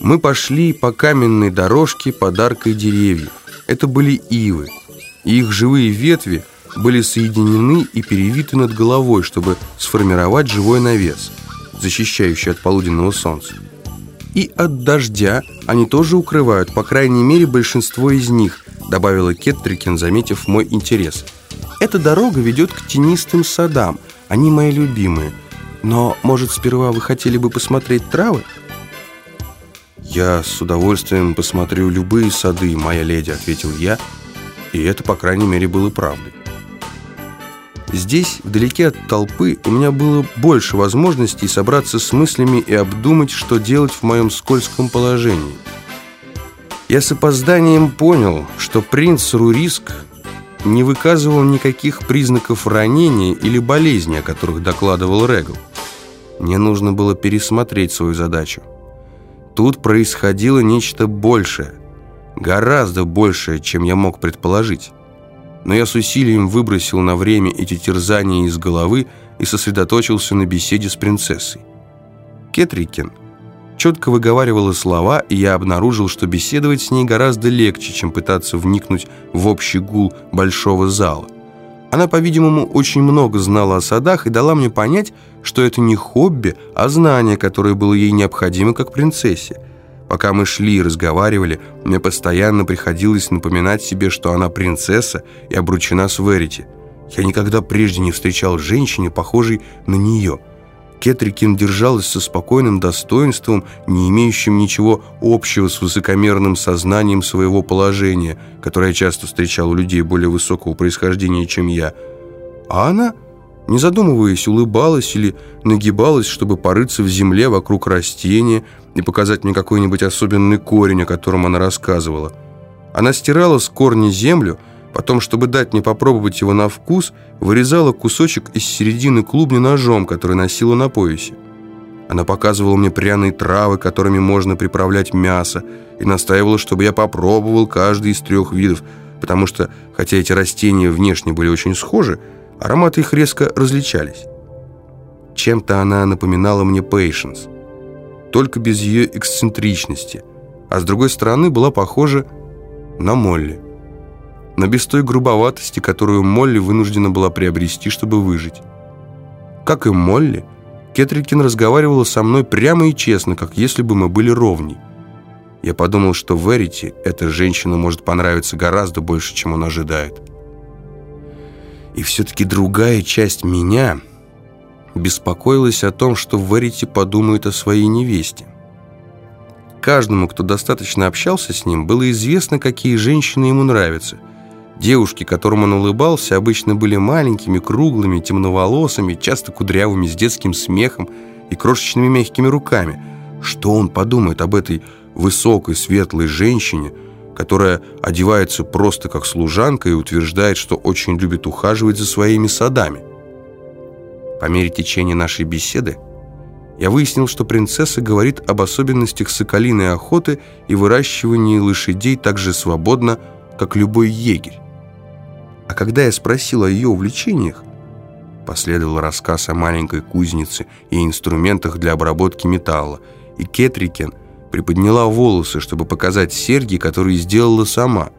Мы пошли по каменной дорожке под аркой деревьев. Это были ивы, и их живые ветви были соединены и перевиты над головой, чтобы сформировать живой навес, защищающий от полуденного солнца. И от дождя они тоже укрывают, по крайней мере, большинство из них, добавила Кеттрикин, заметив мой интерес. Эта дорога ведет к тенистым садам, они мои любимые. Но, может, сперва вы хотели бы посмотреть травы? «Я с удовольствием посмотрю любые сады, моя леди», — ответил я, и это, по крайней мере, было правдой. Здесь, вдалеке от толпы, у меня было больше возможностей собраться с мыслями и обдумать, что делать в моем скользком положении. Я с опозданием понял, что принц Руриск не выказывал никаких признаков ранения или болезни, о которых докладывал Регл. Мне нужно было пересмотреть свою задачу. Тут происходило нечто большее, гораздо большее, чем я мог предположить. Но я с усилием выбросил на время эти терзания из головы и сосредоточился на беседе с принцессой. Кетрикин четко выговаривала слова, и я обнаружил, что беседовать с ней гораздо легче, чем пытаться вникнуть в общий гул большого зала. Она, по-видимому, очень много знала о садах и дала мне понять, что это не хобби, а знание, которое было ей необходимо как принцессе. Пока мы шли и разговаривали, мне постоянно приходилось напоминать себе, что она принцесса и обручена с Верити. Я никогда прежде не встречал женщины, похожей на нее – Кетрикин держалась со спокойным достоинством, не имеющим ничего общего с высокомерным сознанием своего положения, которое я часто встречал у людей более высокого происхождения, чем я. А она, не задумываясь, улыбалась или нагибалась, чтобы порыться в земле вокруг растения и показать мне какой-нибудь особенный корень, о котором она рассказывала. Она стирала с корня землю, Потом, чтобы дать мне попробовать его на вкус, вырезала кусочек из середины клубни ножом, который носила на поясе. Она показывала мне пряные травы, которыми можно приправлять мясо, и настаивала, чтобы я попробовал каждый из трех видов, потому что, хотя эти растения внешне были очень схожи, ароматы их резко различались. Чем-то она напоминала мне Пейшенс, только без ее эксцентричности, а с другой стороны была похожа на Молли но без той грубоватости, которую Молли вынуждена была приобрести, чтобы выжить. Как и Молли, Кетрикин разговаривала со мной прямо и честно, как если бы мы были ровней. Я подумал, что Верити эта женщина может понравиться гораздо больше, чем он ожидает. И все-таки другая часть меня беспокоилась о том, что Верити подумает о своей невесте. Каждому, кто достаточно общался с ним, было известно, какие женщины ему нравятся – Девушки, которым он улыбался, обычно были маленькими, круглыми, темноволосыми, часто кудрявыми, с детским смехом и крошечными мягкими руками. Что он подумает об этой высокой, светлой женщине, которая одевается просто как служанка и утверждает, что очень любит ухаживать за своими садами? По мере течения нашей беседы я выяснил, что принцесса говорит об особенностях соколиной охоты и выращивании лошадей так же свободно, как любой егерь. А когда я спросил о ее увлечениях, последовал рассказ о маленькой кузнице и инструментах для обработки металла, и Кетрикен приподняла волосы, чтобы показать серьги, которые сделала сама.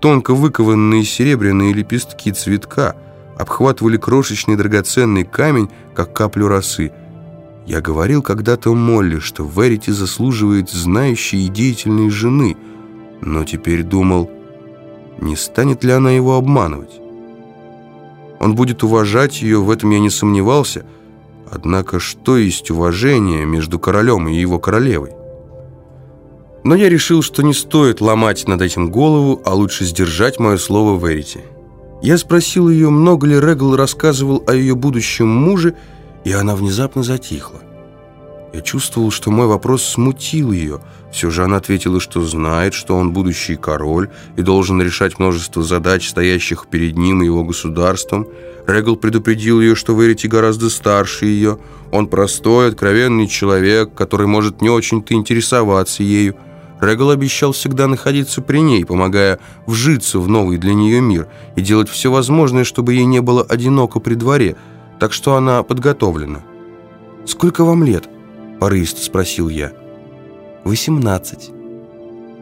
Тонко выкованные серебряные лепестки цветка обхватывали крошечный драгоценный камень, как каплю росы. Я говорил когда-то Молли, что Верити заслуживает знающей и деятельной жены, но теперь думал, не станет ли она его обманывать? Он будет уважать ее, в этом я не сомневался. Однако что есть уважение между королем и его королевой? Но я решил, что не стоит ломать над этим голову, а лучше сдержать мое слово Верити. Я спросил ее, много ли Регл рассказывал о ее будущем муже, и она внезапно затихла. Я чувствовал, что мой вопрос смутил ее. Все же она ответила, что знает, что он будущий король и должен решать множество задач, стоящих перед ним и его государством. Регл предупредил ее, что Верити гораздо старше ее. Он простой, откровенный человек, который может не очень-то интересоваться ею. Регл обещал всегда находиться при ней, помогая вжиться в новый для нее мир и делать все возможное, чтобы ей не было одиноко при дворе, так что она подготовлена. «Сколько вам лет?» – порывисто спросил я. 18.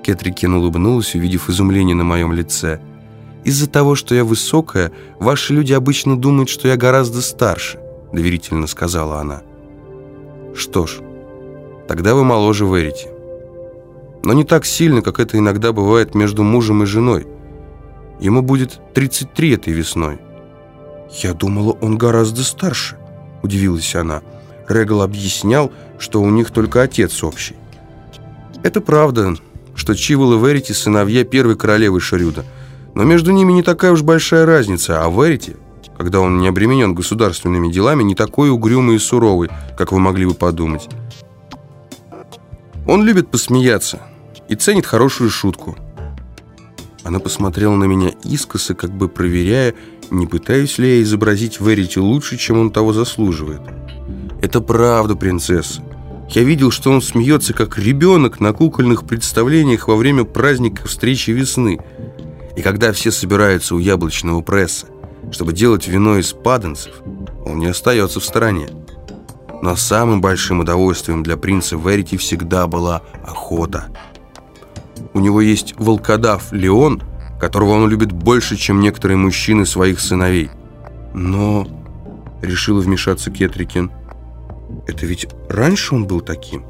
Кетрикин улыбнулась, увидев изумление на моем лице. «Из-за того, что я высокая, ваши люди обычно думают, что я гораздо старше», доверительно сказала она. «Что ж, тогда вы моложе Верите. Но не так сильно, как это иногда бывает между мужем и женой. Ему будет 33 этой весной». «Я думала, он гораздо старше», удивилась она. Регал объяснял, что у них только отец общий. Это правда, что Чивол и Верити – сыновья первой королевы Шарюда. Но между ними не такая уж большая разница, а Верити, когда он не обременен государственными делами, не такой угрюмый и суровый, как вы могли бы подумать. Он любит посмеяться и ценит хорошую шутку. Она посмотрела на меня искоса, как бы проверяя, не пытаюсь ли я изобразить Верити лучше, чем он того заслуживает. Это правда, принцесса. Я видел, что он смеется, как ребенок на кукольных представлениях во время праздника встречи весны. И когда все собираются у яблочного пресса, чтобы делать вино из паданцев, он не остается в стороне. Но самым большим удовольствием для принца Верити всегда была охота. У него есть волкодав Леон, которого он любит больше, чем некоторые мужчины своих сыновей. Но, решила вмешаться Кетрикин, — это ведь раньше он был таким.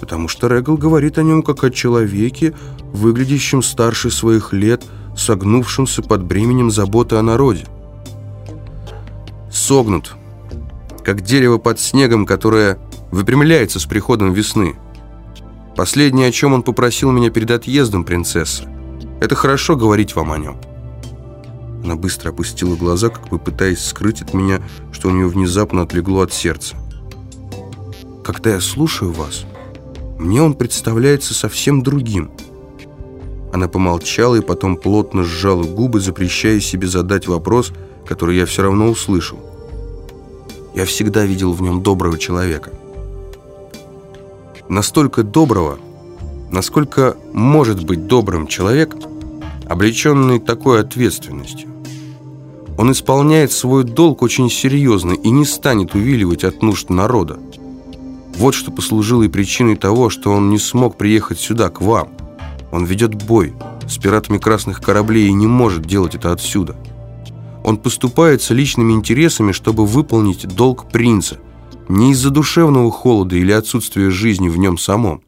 Потому что Регал говорит о нем как о человеке, выглядящем старше своих лет, согнувшемся под бременем заботы о народе. Согнут, как дерево под снегом, которое выпрямляется с приходом весны. Последнее, о чем он попросил меня перед отъездом, принцесса, это хорошо говорить вам о нем. Она быстро опустила глаза, как бы пытаясь скрыть от меня, что у нее внезапно отлегло от сердца. Когда я слушаю вас, мне он представляется совсем другим. Она помолчала и потом плотно сжала губы, запрещая себе задать вопрос, который я все равно услышал. Я всегда видел в нем доброго человека. Настолько доброго, насколько может быть добрым человек, облеченный такой ответственностью. Он исполняет свой долг очень серьезно и не станет увиливать от нужд народа. Вот что послужило и причиной того, что он не смог приехать сюда, к вам. Он ведет бой с пиратами красных кораблей и не может делать это отсюда. Он поступает с личными интересами, чтобы выполнить долг принца, не из-за душевного холода или отсутствия жизни в нем самом.